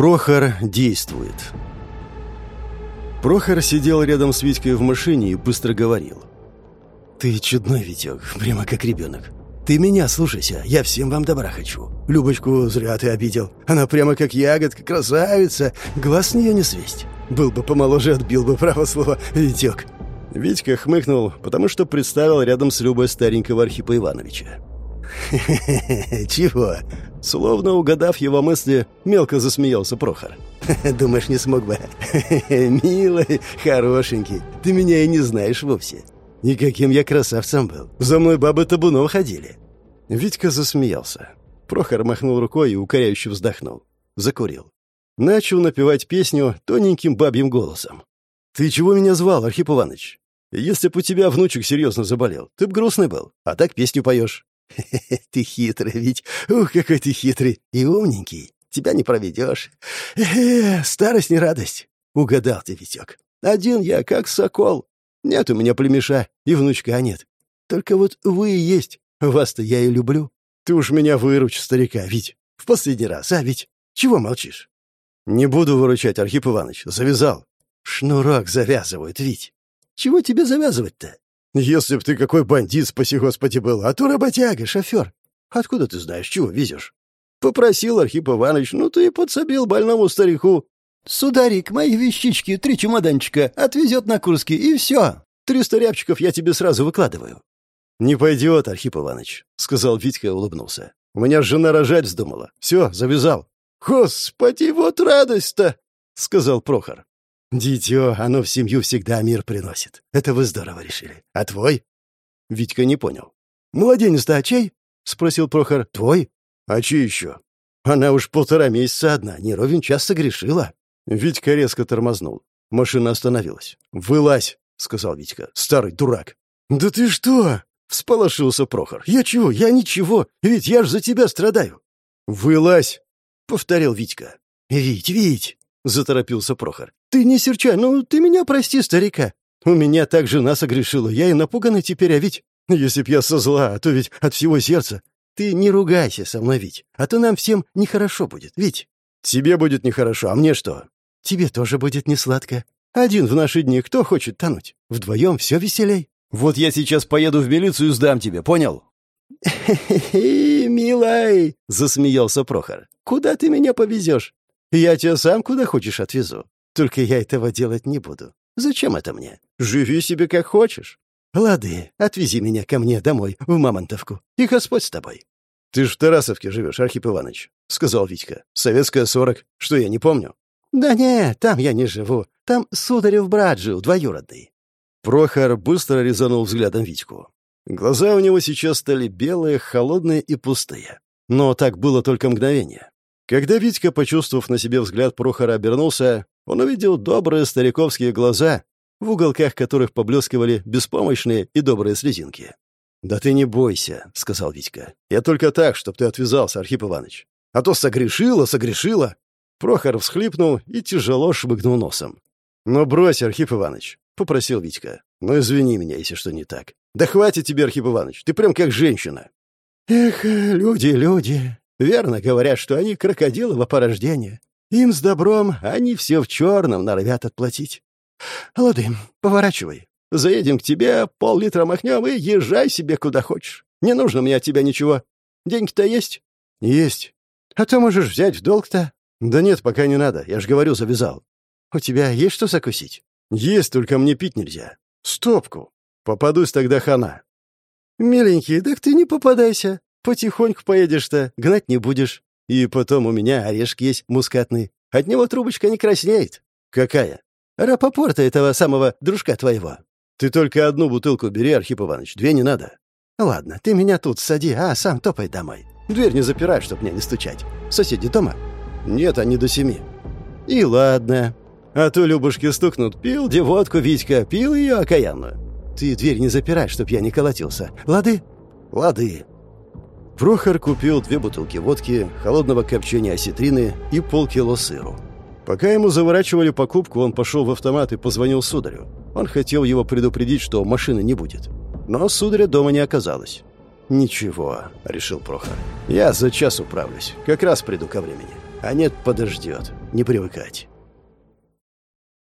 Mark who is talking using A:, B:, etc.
A: Прохор действует. Прохор сидел рядом с Витькой в машине и быстро говорил. «Ты чудной, Витек, прямо как ребенок. Ты меня слушайся, я всем вам добра хочу. Любочку зря ты обидел. Она прямо как ягодка, красавица. Глаз с нее не свесть. Был бы помоложе, отбил бы право слова «Витек». Витька хмыкнул, потому что представил рядом с Любой старенького Архипа Ивановича. «Чего?» Словно угадав его мысли, мелко засмеялся Прохор. «Думаешь, не смог бы? Милый, хорошенький, ты меня и не знаешь вовсе. Никаким я красавцем был. За мной бабы табуном ходили». Витька засмеялся. Прохор махнул рукой и укоряюще вздохнул. Закурил. Начал напевать песню тоненьким бабьим голосом. «Ты чего меня звал, Архип Иванович? Если б у тебя внучек серьезно заболел, ты б грустный был, а так песню поешь». «Ты хитрый ведь. Ух, какой ты хитрый и умненький. Тебя не проведешь. Старость не радость. Угадал ты, Витек. Один я, как сокол. Нет у меня племеша, и внучка нет. Только вот вы и есть. Вас-то я и люблю. Ты уж меня выручь, старика, Вить. В последний раз, а, Вить? Чего молчишь? Не буду выручать, Архип Иванович. Завязал. Шнурок завязывают, Вить. Чего тебе завязывать-то? Если б ты какой бандит, спаси господи, был, а то работяга, шофер. Откуда ты знаешь, чего везешь? Попросил Архип Иванович, ну ты и подсобил больному старику. Сударик, мои вещички, три чемоданчика, отвезет на Курский, и все. Триста рябчиков я тебе сразу выкладываю. Не пойдет, Архип Иванович, сказал Витька и улыбнулся. У меня жена рожать вздумала. Все, завязал. Господи, вот радость-то, сказал Прохор. «Дитё, оно в семью всегда мир приносит. Это вы здорово решили. А твой?» Витька не понял. «Младенец-то а чей?» — спросил Прохор. «Твой? А чей еще?» «Она уж полтора месяца одна, не ровен час согрешила». Витька резко тормознул. Машина остановилась. «Вылазь!» — сказал Витька. «Старый дурак!» «Да ты что?» — всполошился Прохор. «Я чего? Я ничего! Ведь я ж за тебя страдаю!» «Вылазь!» — повторил Витька. «Вить, Вить!» — заторопился Прохор. «Ты не серчай, ну ты меня прости, старика. У меня так жена согрешила, я и напуганный теперь, а ведь... Если б я со зла, то ведь от всего сердца. Ты не ругайся со мной, Вить, а то нам всем нехорошо будет, Вить. Тебе будет нехорошо, а мне что? Тебе тоже будет несладко. Один в наши дни кто хочет тонуть? Вдвоем все веселей. Вот я сейчас поеду в милицию и сдам тебе, понял? «Хе-хе, милай!» — засмеялся Прохор. «Куда ты меня повезешь? Я тебя сам куда хочешь отвезу. Только я этого делать не буду. Зачем это мне? Живи себе как хочешь. Лады, отвези меня ко мне домой, в Мамонтовку. И Господь с тобой. Ты ж в Тарасовке живешь, Архип Иванович, — сказал Витька. Советская сорок. Что, я не помню? Да не, там я не живу. Там Сударев брат жил, двоюродный. Прохор быстро резанул взглядом Витьку. Глаза у него сейчас стали белые, холодные и пустые. Но так было только мгновение. Когда Витька, почувствовав на себе взгляд Прохора, обернулся, он увидел добрые стариковские глаза, в уголках которых поблескивали беспомощные и добрые слезинки. «Да ты не бойся», — сказал Витька. «Я только так, чтоб ты отвязался, Архип Иванович. А то согрешила, согрешила». Прохор всхлипнул и тяжело шмыгнул носом. «Ну брось, Архип Иванович», — попросил Витька. «Ну извини меня, если что не так. Да хватит тебе, Архип Иванович, ты прям как женщина». «Эх, люди, люди», Верно говорят, что они крокодилово порождение. Им с добром они все в черном норовят отплатить. Лады, поворачивай. Заедем к тебе, пол-литра махнем и езжай себе куда хочешь. Не нужно мне от тебя ничего. Деньги-то есть? Есть. А то можешь взять в долг-то. Да нет, пока не надо. Я же говорю, завязал. У тебя есть что закусить? Есть, только мне пить нельзя. Стопку. Попадусь тогда хана. Миленький, так ты не попадайся. Потихоньку поедешь-то, гнать не будешь. И потом у меня орешки есть мускатный. От него трубочка не краснеет. Какая? Рапопорта этого самого дружка твоего. Ты только одну бутылку бери, Архип Иванович, две не надо. Ладно, ты меня тут сади, а сам топай домой. Дверь не запирай, чтоб мне не стучать. Соседи дома? Нет, они до семи. И ладно. А то Любушки стукнут. Пил девотку Витька, пил ее окаянную. Ты дверь не запирай, чтоб я не колотился. Лады? Лады. Прохор купил две бутылки водки, холодного копчения осетрины и полкило сыру. Пока ему заворачивали покупку, он пошел в автомат и позвонил сударю. Он хотел его предупредить, что машины не будет. Но сударя дома не оказалось. «Ничего», — решил Прохор. «Я за час управлюсь. Как раз приду ко времени. А нет, подождет. не привыкать.